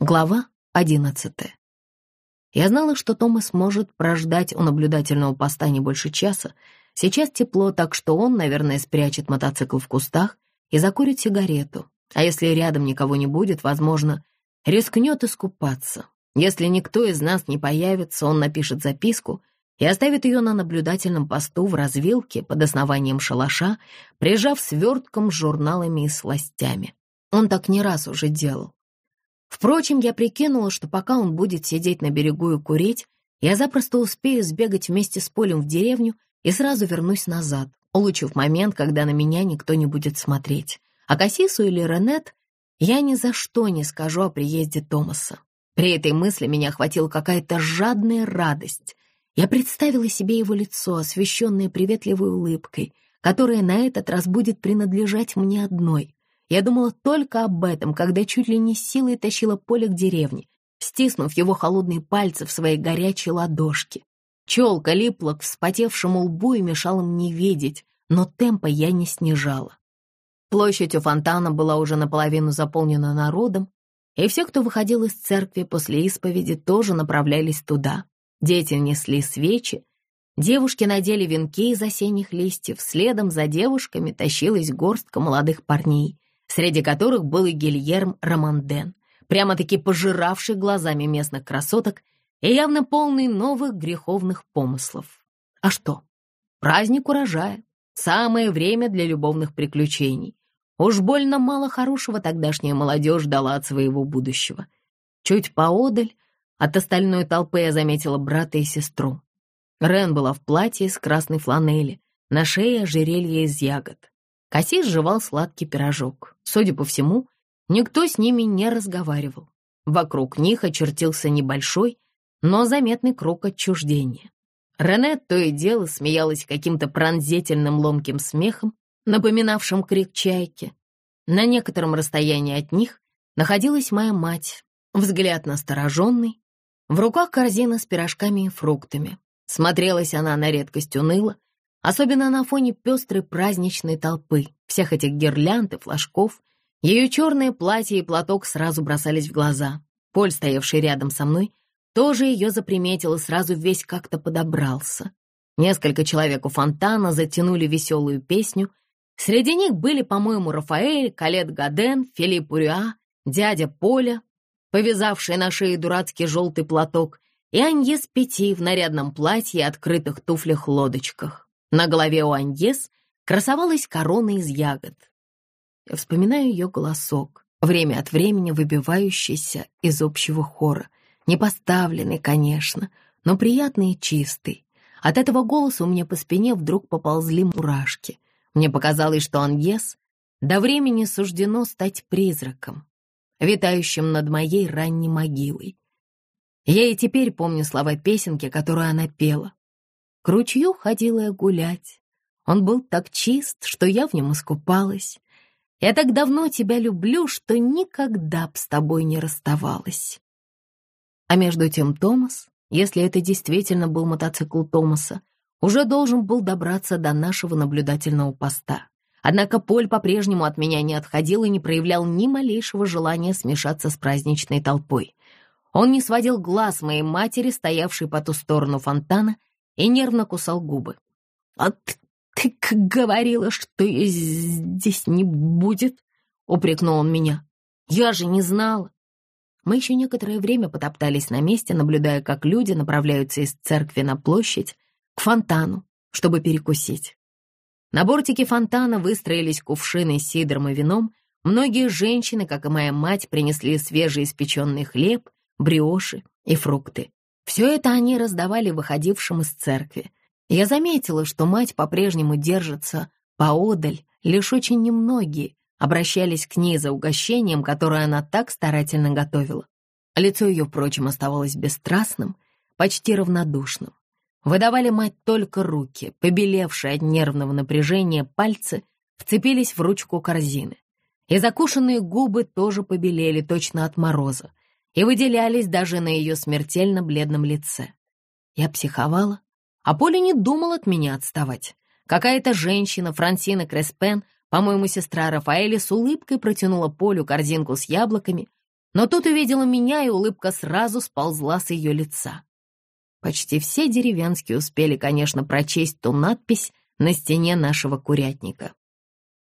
Глава одиннадцатая. Я знала, что Томас может прождать у наблюдательного поста не больше часа. Сейчас тепло, так что он, наверное, спрячет мотоцикл в кустах и закурит сигарету. А если рядом никого не будет, возможно, рискнет искупаться. Если никто из нас не появится, он напишет записку и оставит ее на наблюдательном посту в развилке под основанием шалаша, прижав свертком с журналами и сластями. Он так не раз уже делал. Впрочем, я прикинула, что пока он будет сидеть на берегу и курить, я запросто успею сбегать вместе с Полем в деревню и сразу вернусь назад, улучив момент, когда на меня никто не будет смотреть. А Кассису или Ренет я ни за что не скажу о приезде Томаса. При этой мысли меня охватила какая-то жадная радость. Я представила себе его лицо, освещенное приветливой улыбкой, которая на этот раз будет принадлежать мне одной. Я думала только об этом, когда чуть ли не силой тащила поле к деревне, стиснув его холодные пальцы в своей горячей ладошке. Челка липла к вспотевшему лбу и мешала мне видеть, но темпа я не снижала. Площадь у фонтана была уже наполовину заполнена народом, и все, кто выходил из церкви после исповеди, тоже направлялись туда. Дети несли свечи, девушки надели венки из осенних листьев, следом за девушками тащилась горстка молодых парней среди которых был и Гильерм Романден, прямо-таки пожиравший глазами местных красоток и явно полный новых греховных помыслов. А что? Праздник урожая. Самое время для любовных приключений. Уж больно мало хорошего тогдашняя молодежь дала от своего будущего. Чуть поодаль от остальной толпы я заметила брата и сестру. Рен была в платье из красной фланели, на шее ожерелье из ягод. Кассис жевал сладкий пирожок. Судя по всему, никто с ними не разговаривал. Вокруг них очертился небольшой, но заметный круг отчуждения. Рене то и дело смеялась каким-то пронзительным ломким смехом, напоминавшим крик чайки. На некотором расстоянии от них находилась моя мать, взгляд настороженный, в руках корзина с пирожками и фруктами. Смотрелась она на редкость уныло, особенно на фоне пестрой праздничной толпы, всех этих гирлянд и флажков. Ее черное платье и платок сразу бросались в глаза. Поль, стоявший рядом со мной, тоже ее заприметил и сразу весь как-то подобрался. Несколько человек у фонтана затянули веселую песню. Среди них были, по-моему, Рафаэль, Калет Гаден, Филипп Урюа, дядя Поля, повязавший на шее дурацкий желтый платок, и Аньес Пяти в нарядном платье и открытых туфлях-лодочках. На голове у Аньес красовалась корона из ягод. Я вспоминаю ее голосок, время от времени выбивающийся из общего хора. Не поставленный, конечно, но приятный и чистый. От этого голоса у меня по спине вдруг поползли мурашки. Мне показалось, что Аньес до времени суждено стать призраком, витающим над моей ранней могилой. Я и теперь помню слова песенки, которую она пела. К ручью ходила я гулять. Он был так чист, что я в нем искупалась. Я так давно тебя люблю, что никогда б с тобой не расставалась. А между тем Томас, если это действительно был мотоцикл Томаса, уже должен был добраться до нашего наблюдательного поста. Однако Поль по-прежнему от меня не отходил и не проявлял ни малейшего желания смешаться с праздничной толпой. Он не сводил глаз моей матери, стоявшей по ту сторону фонтана, и нервно кусал губы. «А ты, говорила, что здесь не будет?» — упрекнул он меня. «Я же не знала». Мы еще некоторое время потоптались на месте, наблюдая, как люди направляются из церкви на площадь к фонтану, чтобы перекусить. На бортике фонтана выстроились кувшины с сидром и вином. Многие женщины, как и моя мать, принесли свежеиспеченный хлеб, бриоши и фрукты. Все это они раздавали выходившим из церкви. Я заметила, что мать по-прежнему держится поодаль, лишь очень немногие обращались к ней за угощением, которое она так старательно готовила. Лицо ее, впрочем, оставалось бесстрастным, почти равнодушным. Выдавали мать только руки, побелевшие от нервного напряжения пальцы вцепились в ручку корзины. И закушенные губы тоже побелели точно от мороза, и выделялись даже на ее смертельно бледном лице. Я психовала, а Поля не думал от меня отставать. Какая-то женщина, Франсина Креспен, по-моему, сестра Рафаэля, с улыбкой протянула Полю корзинку с яблоками. но тут увидела меня, и улыбка сразу сползла с ее лица. Почти все деревенские успели, конечно, прочесть ту надпись на стене нашего курятника.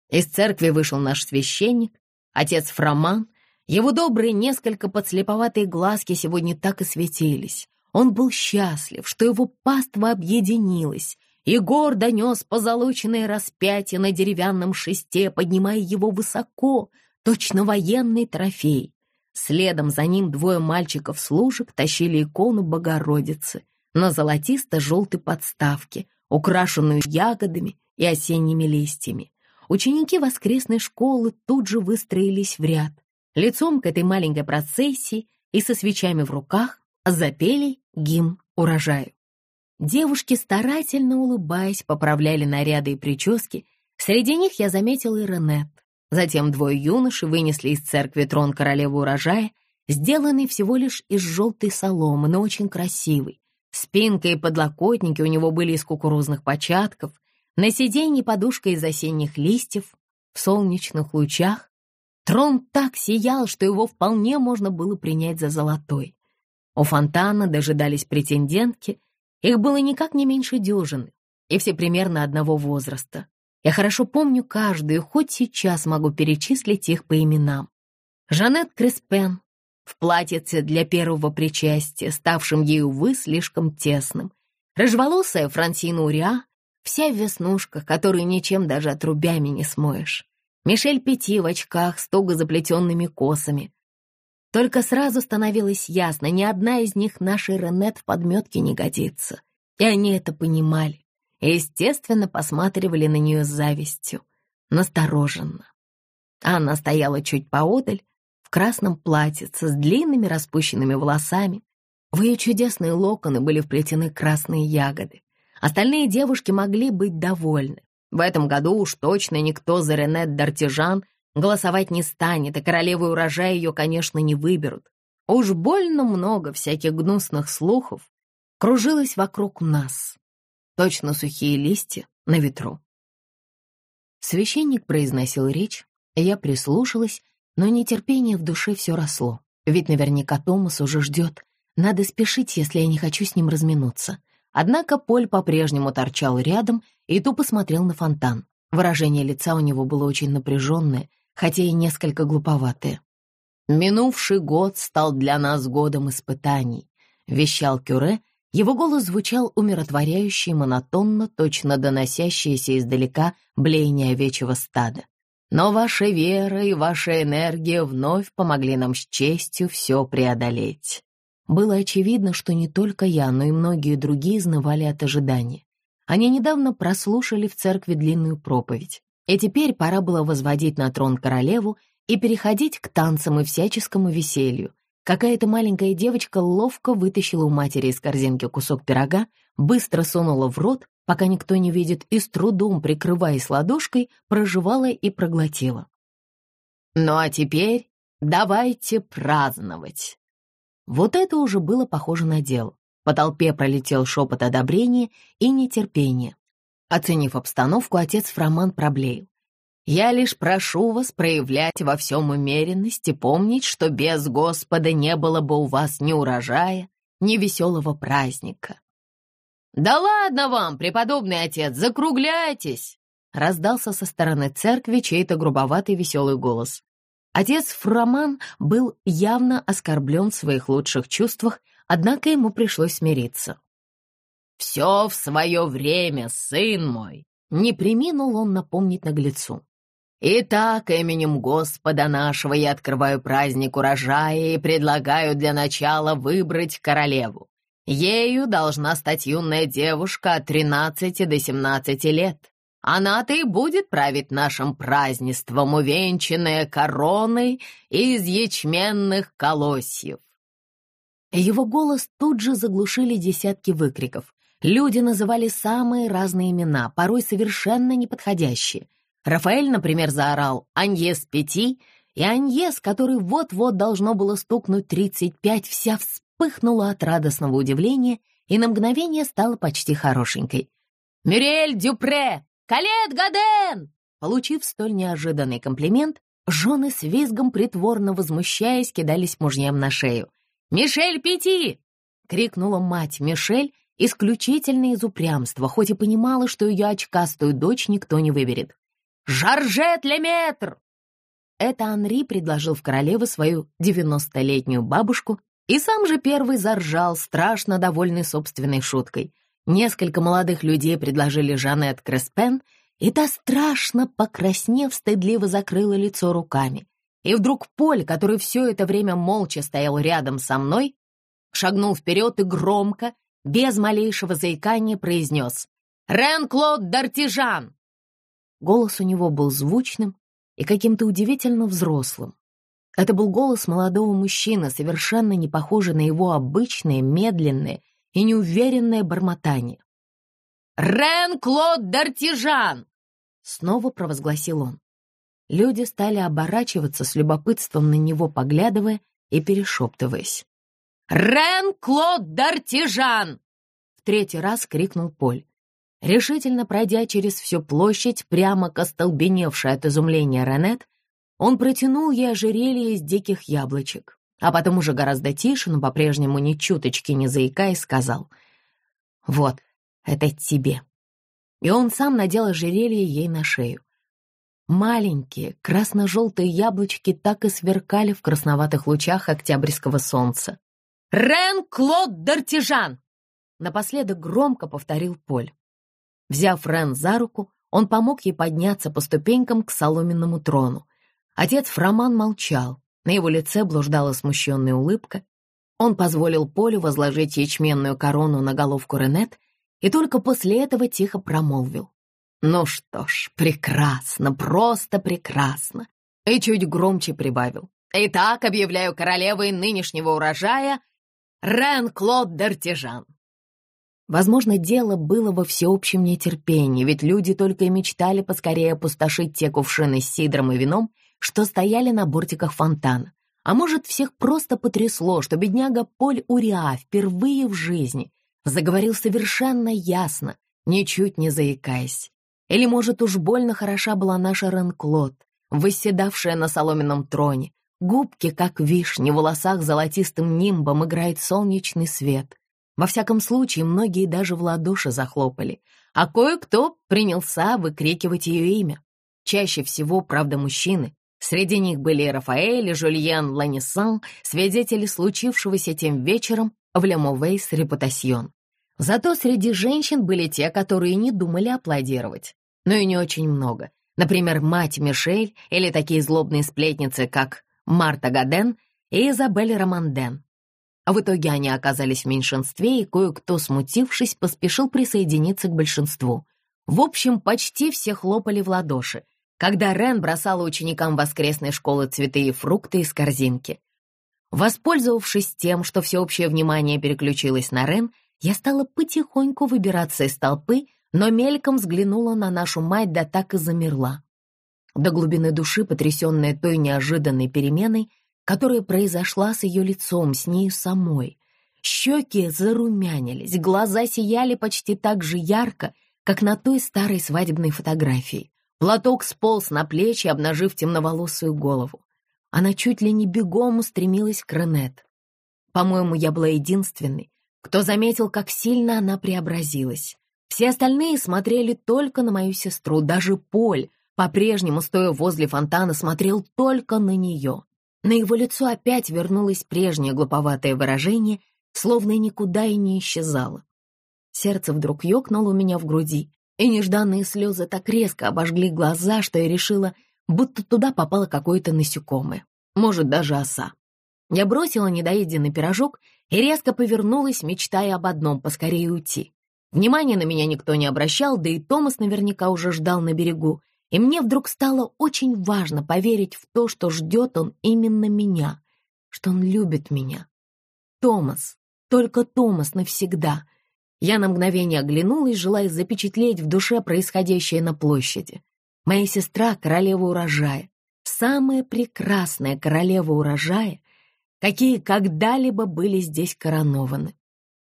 Из церкви вышел наш священник, отец Фроман. Его добрые, несколько подслеповатые глазки сегодня так и светились. Он был счастлив, что его паства объединилась, и гордо нес позолоченное распятие на деревянном шесте, поднимая его высоко, точно военный трофей. Следом за ним двое мальчиков-служек тащили икону Богородицы на золотисто-желтой подставке, украшенную ягодами и осенними листьями. Ученики воскресной школы тут же выстроились в ряд, лицом к этой маленькой процессии и со свечами в руках запели гимн урожаю. Девушки, старательно улыбаясь, поправляли наряды и прически. Среди них я заметила и Ренет. Затем двое юношей вынесли из церкви трон королевы урожая, сделанный всего лишь из желтой соломы, но очень красивый. Спинка и подлокотники у него были из кукурузных початков, на сиденье подушка из осенних листьев, в солнечных лучах. Трон так сиял, что его вполне можно было принять за золотой. У фонтана дожидались претендентки, их было никак не меньше дюжины, и все примерно одного возраста. Я хорошо помню каждую, хоть сейчас могу перечислить их по именам. Жанет Креспен в платьице для первого причастия, ставшем ей, увы, слишком тесным. Рыжеволосая Франсина Уриа, вся в веснушках, которые ничем даже отрубями не смоешь. Мишель Пяти в очках с туго заплетенными косами. Только сразу становилось ясно, ни одна из них нашей Ренет в подметке не годится. И они это понимали и, естественно, посматривали на нее с завистью, настороженно. Она стояла чуть поодаль, в красном платьице с длинными распущенными волосами. В ее чудесные локоны были вплетены красные ягоды. Остальные девушки могли быть довольны. В этом году уж точно никто за Ренет Дартижан голосовать не станет, и королевы урожая ее, конечно, не выберут. Уж больно много всяких гнусных слухов кружилось вокруг нас точно сухие листья на ветру. Священник произносил речь, и я прислушалась, но нетерпение в душе все росло. Ведь наверняка Томас уже ждет. Надо спешить, если я не хочу с ним разминуться. Однако Поль по-прежнему торчал рядом и тупо смотрел на фонтан. Выражение лица у него было очень напряженное, хотя и несколько глуповатое. «Минувший год стал для нас годом испытаний», — вещал Кюре, его голос звучал умиротворяюще и монотонно, точно доносящееся издалека блеяние овечьего стада. Но ваша вера и ваша энергия вновь помогли нам с честью все преодолеть. Было очевидно, что не только я, но и многие другие изнывали от ожидания. Они недавно прослушали в церкви длинную проповедь, и теперь пора было возводить на трон королеву и переходить к танцам и всяческому веселью, Какая-то маленькая девочка ловко вытащила у матери из корзинки кусок пирога, быстро сунула в рот, пока никто не видит, и с трудом, прикрываясь ладошкой, прожевала и проглотила. «Ну а теперь давайте праздновать!» Вот это уже было похоже на дело. По толпе пролетел шепот одобрения и нетерпения. Оценив обстановку, отец Фроман проблеял. Я лишь прошу вас проявлять во всем умеренность и помнить, что без Господа не было бы у вас ни урожая, ни веселого праздника. «Да ладно вам, преподобный отец, закругляйтесь!» раздался со стороны церкви чей-то грубоватый веселый голос. Отец Фроман был явно оскорблен в своих лучших чувствах, однако ему пришлось смириться. «Все в свое время, сын мой!» Не приминул он напомнить наглецу. Итак, именем Господа нашего я открываю праздник урожая и предлагаю для начала выбрать королеву. Ею должна стать юная девушка от 13 до 17 лет. Она-то и будет править нашим празднеством, увенчанная короной из ячменных колосьев. Его голос тут же заглушили десятки выкриков. Люди называли самые разные имена, порой совершенно неподходящие. Рафаэль, например, заорал «Аньес Пяти», и Аньес, который вот-вот должно было стукнуть 35, вся вспыхнула от радостного удивления и на мгновение стала почти хорошенькой. «Мюрель Дюпре! Калет Гаден!» Получив столь неожиданный комплимент, Жены с визгом, притворно возмущаясь, кидались мужьям на шею. «Мишель, пяти!» — крикнула мать Мишель, исключительно из упрямства, хоть и понимала, что ее очкастую дочь никто не выберет. «Жаржет Леметр!» Это Анри предложил в королевы свою девяностолетнюю бабушку и сам же первый заржал, страшно довольный собственной шуткой. Несколько молодых людей предложили Жанет Креспен, и та, страшно покраснев, стыдливо закрыла лицо руками. И вдруг Поль, который все это время молча стоял рядом со мной, шагнул вперед и громко, без малейшего заикания, произнес «Рен-Клод Д'Артижан!» Голос у него был звучным и каким-то удивительно взрослым. Это был голос молодого мужчины, совершенно не похожий на его обычное, медленное и неуверенное бормотание. «Рен-Клод Д'Артижан!» — снова провозгласил он. Люди стали оборачиваться с любопытством на него, поглядывая и перешептываясь. «Рен-Клод Д'Артижан!» — в третий раз крикнул Поль. Решительно пройдя через всю площадь, прямо к остолбеневшей от изумления Ренет, он протянул ей ожерелье из диких яблочек, а потом уже гораздо тише, но по-прежнему ни чуточки не заикаясь, сказал «Вот, это тебе». И он сам надел ожерелье ей на шею. Маленькие красно-желтые яблочки так и сверкали в красноватых лучах октябрьского солнца. «Рен-Клод Д'Артижан!» Напоследок громко повторил Поль. Взяв Рен за руку, он помог ей подняться по ступенькам к соломенному трону. Отец Фроман молчал, на его лице блуждала смущенная улыбка. Он позволил Полю возложить ячменную корону на головку Ренет и только после этого тихо промолвил. «Ну что ж, прекрасно, просто прекрасно!» И чуть громче прибавил. «Итак, объявляю королевой нынешнего урожая Рен-Клод Д'Артижан!» Возможно, дело было во всеобщем нетерпении, ведь люди только и мечтали поскорее опустошить те кувшины с сидром и вином, что стояли на бортиках фонтана. А может, всех просто потрясло, что бедняга Поль Уриа впервые в жизни заговорил совершенно ясно, ничуть не заикаясь. Или, может, уж больно хороша была наша Ренклот, восседавшая на соломенном троне. Губки, как вишни, в волосах золотистым нимбом играет солнечный свет. Во всяком случае, многие даже в ладоши захлопали, а кое-кто принялся выкрикивать ее имя. Чаще всего, правда, мужчины. Среди них были Рафаэль и Жульен Ланисан, свидетели случившегося тем вечером в Лемовейс Репутасьон. Зато среди женщин были те, которые не думали аплодировать. Но и не очень много. Например, мать Мишель или такие злобные сплетницы, как Марта Гаден и Изабель Романден. А в итоге они оказались в меньшинстве, и кое-кто, смутившись, поспешил присоединиться к большинству. В общем, почти все хлопали в ладоши, когда Рен бросала ученикам воскресной школы цветы и фрукты из корзинки. Воспользовавшись тем, что всеобщее внимание переключилось на Рен, я стала потихоньку выбираться из толпы, но мельком взглянула на нашу мать, да так и замерла. До глубины души, потрясенная той неожиданной переменой, которая произошла с ее лицом, с ней самой. Щеки зарумянились, глаза сияли почти так же ярко, как на той старой свадебной фотографии. Платок сполз на плечи, обнажив темноволосую голову. Она чуть ли не бегом устремилась к Ренет. По-моему, я была единственной, кто заметил, как сильно она преобразилась. Все остальные смотрели только на мою сестру, даже Поль, по-прежнему, стоя возле фонтана, смотрел только на нее. На его лицо опять вернулось прежнее глуповатое выражение, словно никуда и не исчезало. Сердце вдруг ёкнуло у меня в груди, и нежданные слезы так резко обожгли глаза, что я решила, будто туда попало какое-то насекомое, может, даже оса. Я бросила недоеденный пирожок и резко повернулась, мечтая об одном — поскорее уйти. Внимания на меня никто не обращал, да и Томас наверняка уже ждал на берегу, и мне вдруг стало очень важно поверить в то, что ждет он именно меня, что он любит меня. Томас, только Томас навсегда. Я на мгновение оглянулась, желая запечатлеть в душе происходящее на площади. Моя сестра — королева урожая, самая прекрасная королева урожая, какие когда-либо были здесь коронованы.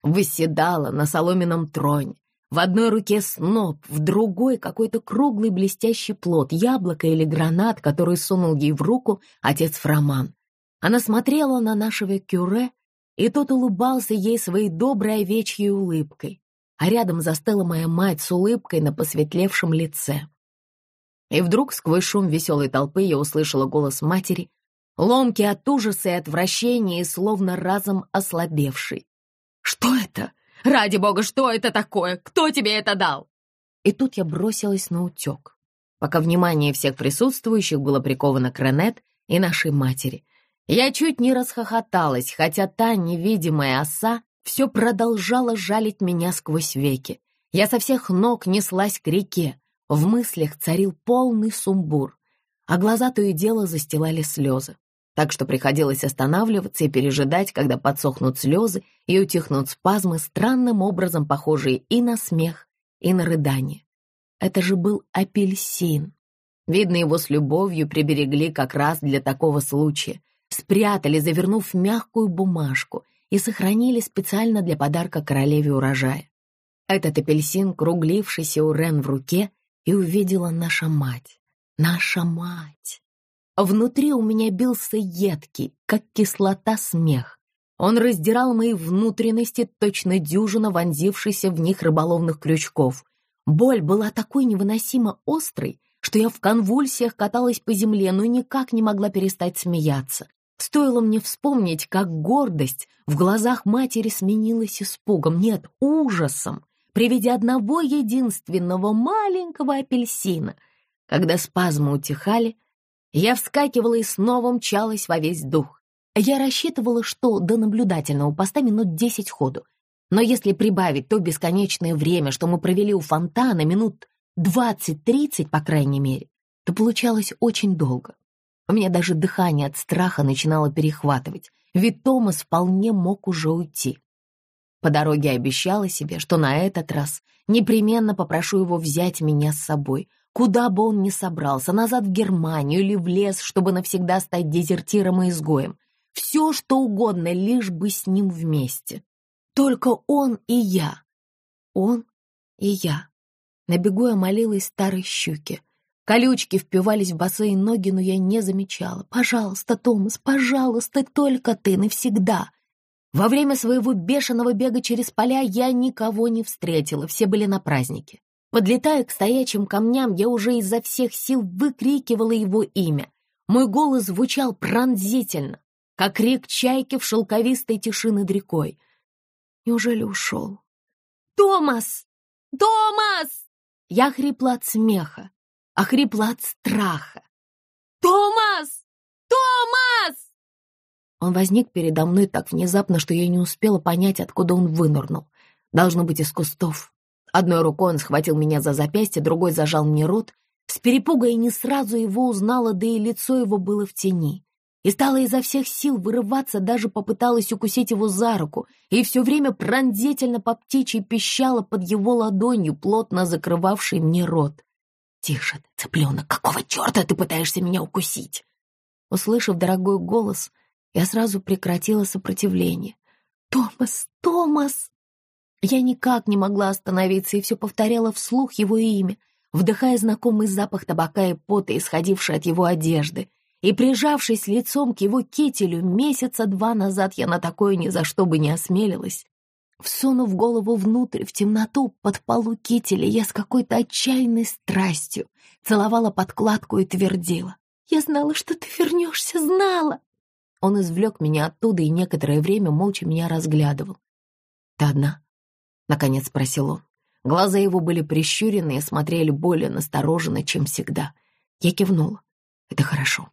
Восседала на соломенном троне, В одной руке сноп, в другой какой-то круглый блестящий плод, яблоко или гранат, который сунул ей в руку отец Фроман. Она смотрела на нашего кюре, и тот улыбался ей своей доброй овечьей улыбкой, а рядом застыла моя мать с улыбкой на посветлевшем лице. И вдруг сквозь шум веселой толпы я услышала голос матери, ломкий от ужаса и отвращения и словно разом ослабевший. «Что это? Ради бога, что это такое? Кто тебе это дал?» И тут я бросилась на утек, пока внимание всех присутствующих было приковано к Ренет и нашей матери. Я чуть не расхохоталась, хотя та невидимая оса все продолжала жалить меня сквозь веки. Я со всех ног неслась к реке. В мыслях царил полный сумбур, а глаза то и дело застилали слезы так что приходилось останавливаться и пережидать, когда подсохнут слезы и утихнут спазмы, странным образом похожие и на смех, и на рыдание. Это же был апельсин. Видно, его с любовью приберегли как раз для такого случая. Спрятали, завернув в мягкую бумажку, и сохранили специально для подарка королеве урожая. Этот апельсин, круглившийся у Рен в руке, и увидела наша мать. Наша мать! Внутри у меня бился едкий, как кислота, смех. Он раздирал мои внутренности, точно дюжина вонзившейся в них рыболовных крючков. Боль была такой невыносимо острой, что я в конвульсиях каталась по земле, но никак не могла перестать смеяться. Стоило мне вспомнить, как гордость в глазах матери сменилась испугом, нет, ужасом, при виде одного единственного маленького апельсина. Когда спазмы утихали, я вскакивала и снова мчалась во весь дух. Я рассчитывала, что до наблюдательного поста минут десять ходу. Но если прибавить то бесконечное время, что мы провели у фонтана, минут двадцать-тридцать, по крайней мере, то получалось очень долго. У меня даже дыхание от страха начинало перехватывать, ведь Томас вполне мог уже уйти. По дороге обещала себе, что на этот раз непременно попрошу его взять меня с собой, Куда бы он ни собрался, назад в Германию или в лес, чтобы навсегда стать дезертиром и изгоем. Все, что угодно, лишь бы с ним вместе. Только он и я. Он и я. На бегу я молилась старой щуке. Колючки впивались в босые ноги, но я не замечала. «Пожалуйста, Томас, пожалуйста, только ты навсегда!» Во время своего бешеного бега через поля я никого не встретила, все были на празднике. Подлетая к стоячим камням, я уже изо всех сил выкрикивала его имя. Мой голос звучал пронзительно, как крик чайки в шелковистой тиши над рекой. Неужели ушел? «Томас! Томас!» Я хрипла от смеха, а хрипла от страха. «Томас! Томас!» Он возник передо мной так внезапно, что я не успела понять, откуда он вынырнул. Должно быть, из кустов. Одной рукой он схватил меня за запястье, другой зажал мне рот. С перепуга я не сразу его узнала, да и лицо его было в тени. И стала изо всех сил вырываться, даже попыталась укусить его за руку, и все время пронзительно по птичьи пищала под его ладонью, плотно закрывавшей мне рот. «Тише цыпленок, какого черта ты пытаешься меня укусить?» Услышав дорогой голос, я сразу прекратила сопротивление. «Томас, Томас!» Я никак не могла остановиться и все повторяла вслух его имя, вдыхая знакомый запах табака и пота, исходивший от его одежды. И, прижавшись лицом к его кителю, месяца два назад я на такое ни за что бы не осмелилась. Всунув голову внутрь, в темноту, под полу кителя, я с какой-то отчаянной страстью целовала подкладку и твердила. «Я знала, что ты вернешься, знала!» Он извлек меня оттуда и некоторое время молча меня разглядывал. «Ты одна?» — наконец спросил он. Глаза его были прищурены и смотрели более настороженно, чем всегда. Я кивнула. «Это хорошо.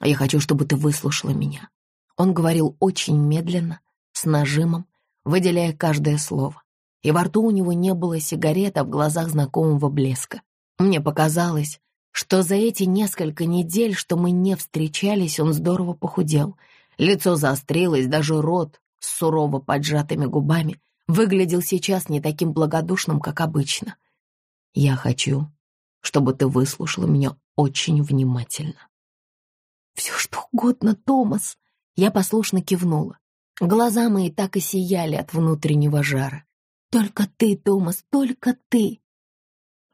Я хочу, чтобы ты выслушала меня». Он говорил очень медленно, с нажимом, выделяя каждое слово. И во рту у него не было сигарет, а в глазах знакомого блеска. Мне показалось, что за эти несколько недель, что мы не встречались, он здорово похудел. Лицо заострилось, даже рот с сурово поджатыми губами — выглядел сейчас не таким благодушным, как обычно. Я хочу, чтобы ты выслушала меня очень внимательно. Все что угодно, Томас. Я послушно кивнула. Глаза мои так и сияли от внутреннего жара. Только ты, Томас, только ты.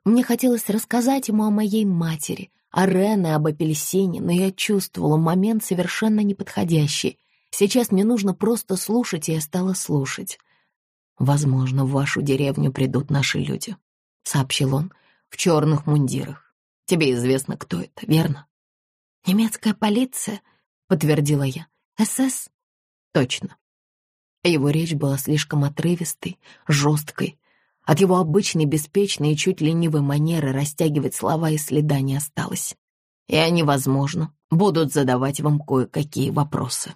Мне хотелось рассказать ему о моей матери, о Рене, об апельсине, но я чувствовала момент совершенно неподходящий. Сейчас мне нужно просто слушать, и я стала слушать. «Возможно, в вашу деревню придут наши люди», — сообщил он, — «в черных мундирах. Тебе известно, кто это, верно?» «Немецкая полиция», — подтвердила я. «СС?» «Точно». Его речь была слишком отрывистой, жесткой. От его обычной беспечной и чуть ленивой манеры растягивать слова и следа не осталось. И они, возможно, будут задавать вам кое-какие вопросы.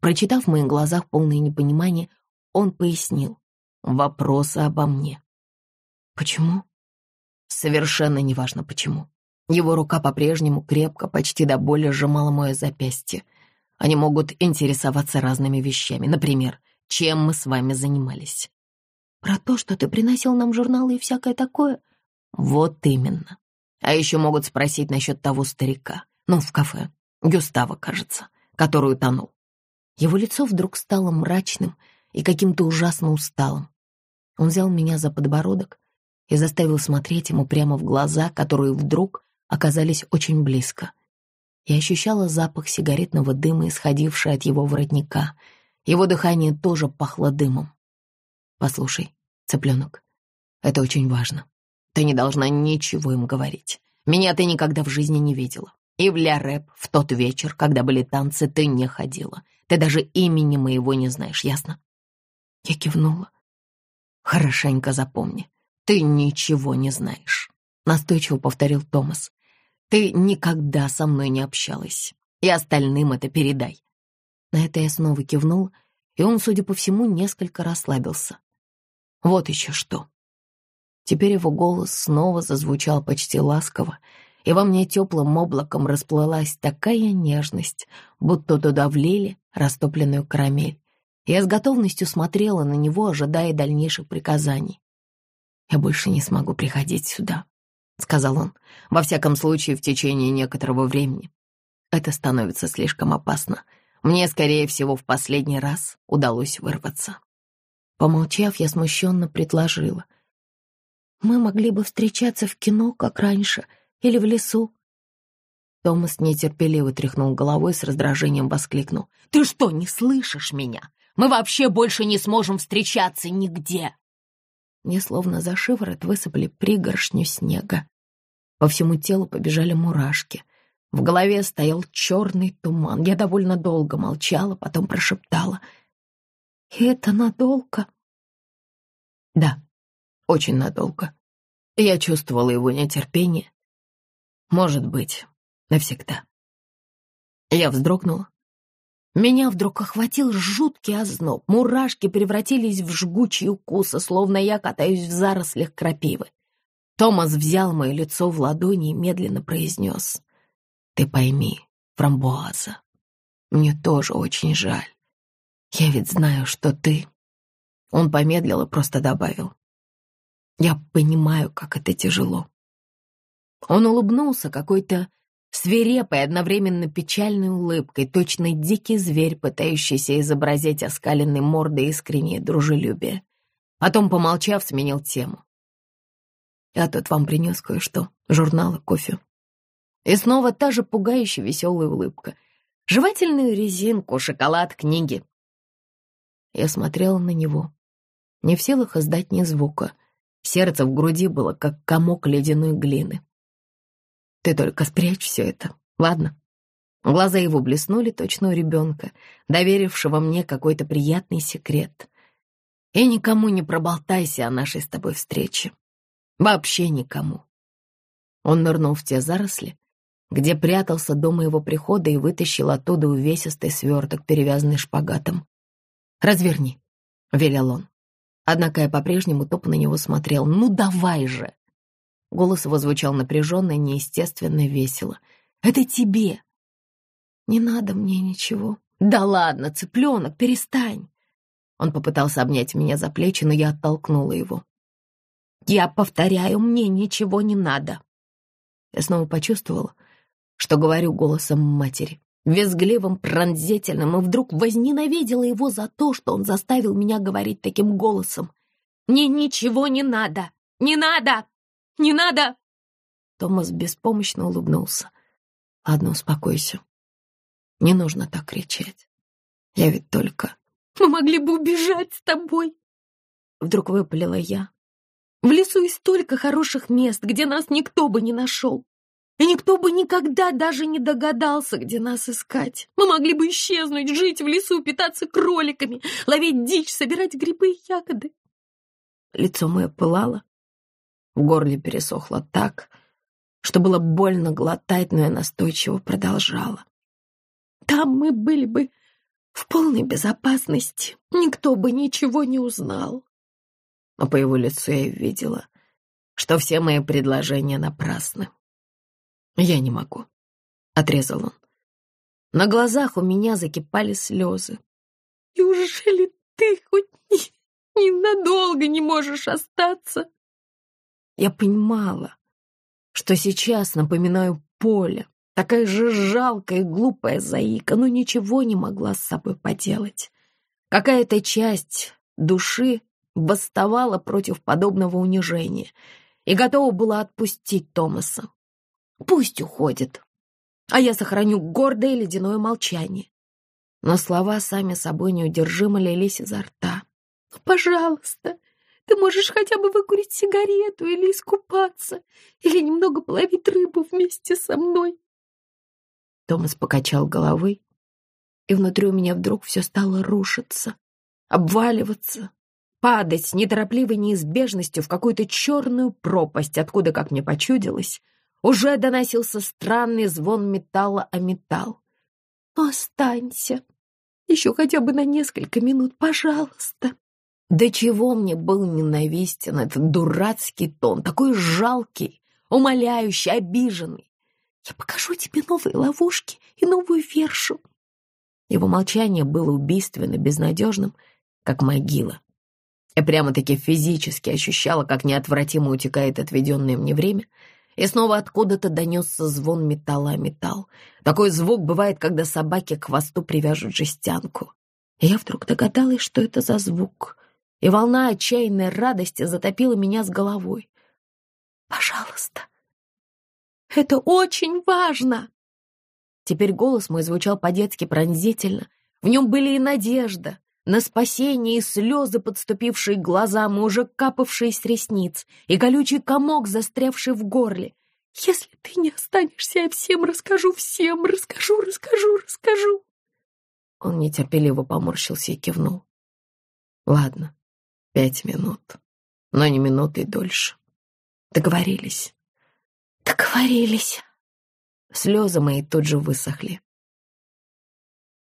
Прочитав в моих глазах полное непонимание, он пояснил. Вопросы обо мне. Почему? Совершенно неважно почему. Его рука по-прежнему крепко, почти до боли сжимала мое запястье. Они могут интересоваться разными вещами. Например, чем мы с вами занимались. Про то, что ты приносил нам журналы и всякое такое? Вот именно. А еще могут спросить насчет того старика. Ну, в кафе. Гюстава, кажется, который утонул. Его лицо вдруг стало мрачным и каким-то ужасно усталым. Он взял меня за подбородок и заставил смотреть ему прямо в глаза, которые вдруг оказались очень близко. Я ощущала запах сигаретного дыма, исходивший от его воротника. Его дыхание тоже пахло дымом. «Послушай, цыпленок, это очень важно. Ты не должна ничего им говорить. Меня ты никогда в жизни не видела. И в Ля Рэп в тот вечер, когда были танцы, ты не ходила. Ты даже имени моего не знаешь, ясно?» Я кивнула. «Хорошенько запомни, ты ничего не знаешь», — настойчиво повторил Томас. Ты никогда со мной не общалась. И остальным это передай». На это я снова кивнул, и он, судя по всему, несколько расслабился. «Вот еще что». Теперь его голос снова зазвучал почти ласково, и во мне теплым облаком расплылась такая нежность, будто туда влили растопленную карамель. Я с готовностью смотрела на него, ожидая дальнейших приказаний. Я больше не смогу приходить сюда. — сказал он, — «во всяком случае, в течение некоторого времени. Это становится слишком опасно. Мне, скорее всего, в последний раз удалось вырваться». Помолчав, я смущенно предложила. «Мы могли бы встречаться в кино, как раньше, или в лесу». Томас нетерпеливо тряхнул головой с раздражением воскликнул. «Ты что, не слышишь меня? Мы вообще больше не сможем встречаться нигде!» Мне словно за шиворот высыпали пригоршню снега. По всему телу побежали мурашки. В голове стоял черный туман. Я довольно долго молчала, потом прошептала. «И это надолго?» «Да, очень надолго. Я чувствовала его нетерпение. Может быть, навсегда». Я вздрогнула, меня вдруг охватил жуткий озноб. Мурашки превратились в жгучие укусы, словно я катаюсь в зарослях крапивы. Томас взял мое лицо в ладони и медленно произнес. «Ты пойми, фрамбуаза, мне тоже очень жаль. Я ведь знаю, что ты...» Он помедлил и просто добавил. «Я понимаю, как это тяжело». Он улыбнулся какой-то свирепой, одновременно печальной улыбкой, точно дикий зверь, пытающийся изобразить оскаленной мордой искреннее дружелюбие. Потом, помолчав, сменил тему. «Я тут вам принес кое-что, журналы, кофе». И снова та же пугающая веселая улыбка. Жевательную резинку, шоколад, книги. Я смотрела на него, не в силах издать ни звука. Сердце в груди было, как комок ледяной глины. Ты только спрячь все это, ладно?» Глаза его блеснули точно у ребенка, доверившего мне какой-то приятный секрет. «И никому не проболтайся о нашей с тобой встрече. Вообще никому». Он нырнул в те заросли, где прятался до моего прихода и вытащил оттуда увесистый сверток, перевязанный шпагатом. «Разверни», — велел он. Однако я по-прежнему тупо на него смотрел. «Ну давай же!» Голос его звучал напряженно неестественно весело. «Это тебе!» «Не надо мне ничего». «Да ладно, цыпленок, перестань!» Он попытался обнять меня за плечи, но я оттолкнула его. «Я повторяю, мне ничего не надо!» Я снова почувствовала, что говорю голосом матери, визгливым, пронзительным, и вдруг возненавидела его за то, что он заставил меня говорить таким голосом. Мне ничего не надо! Не надо! Не надо!» Томас беспомощно улыбнулся. «Ладно, успокойся. Не нужно так кричать. Я ведь только...» «Мы могли бы убежать с тобой!» Вдруг выпалила я. «В лесу есть столько хороших мест, где нас никто бы не нашел. И никто бы никогда даже не догадался, где нас искать. Мы могли бы исчезнуть, жить в лесу, питаться кроликами, ловить дичь, собирать грибы и ягоды. Лицо мое пылало, в горле пересохло так, что было больно глотать, но я настойчиво продолжала. Там мы были бы в полной безопасности, никто бы ничего не узнал. Но по его лицу я видела, что все мои предложения напрасны. «Я не могу», — отрезал он. На глазах у меня закипали слезы. «Неужели ты хоть ненадолго не можешь остаться?» Я понимала, что сейчас напоминаю поле, такая же жалкая и глупая заика, но ничего не могла с собой поделать. Какая-то часть души восставала против подобного унижения и готова была отпустить Томаса. Пусть уходит, а я сохраню гордое ледяное молчание. Но слова сами собой неудержимо лились изо рта. «Ну, пожалуйста, ты можешь хотя бы выкурить сигарету или искупаться, или немного половить рыбу вместе со мной». Томас покачал головой, и внутри у меня вдруг все стало рушиться, обваливаться, падать с неторопливой неизбежностью в какую-то черную пропасть, откуда, как мне почудилось, уже доносился странный звон металла о металл. «Ну, останься. Еще хотя бы на несколько минут, пожалуйста». До чего мне был ненавистен этот дурацкий тон, такой жалкий, умоляющий, обиженный. «Я покажу тебе новые ловушки и новую вершу». Его молчание было убийственно безнадежным, как могила. Я прямо-таки физически ощущала, как неотвратимо утекает отведенное мне время — и снова откуда-то донесся звон металла о металл. Такой звук бывает, когда собаки к хвосту привяжут жестянку. И я вдруг догадалась, что это за звук, и волна отчаянной радости затопила меня с головой. «Пожалуйста, это очень важно!» Теперь голос мой звучал по-детски пронзительно. В нем были и надежда, на спасение и слезы, подступившие к глазам и уже капавшие с ресниц, и колючий комок, застрявший в горле. «Если ты не останешься, я всем расскажу, всем расскажу, расскажу, расскажу!» Он нетерпеливо поморщился и кивнул. «Ладно, пять минут, но не минуты дольше. Договорились?» «Договорились!» Слезы мои тут же высохли.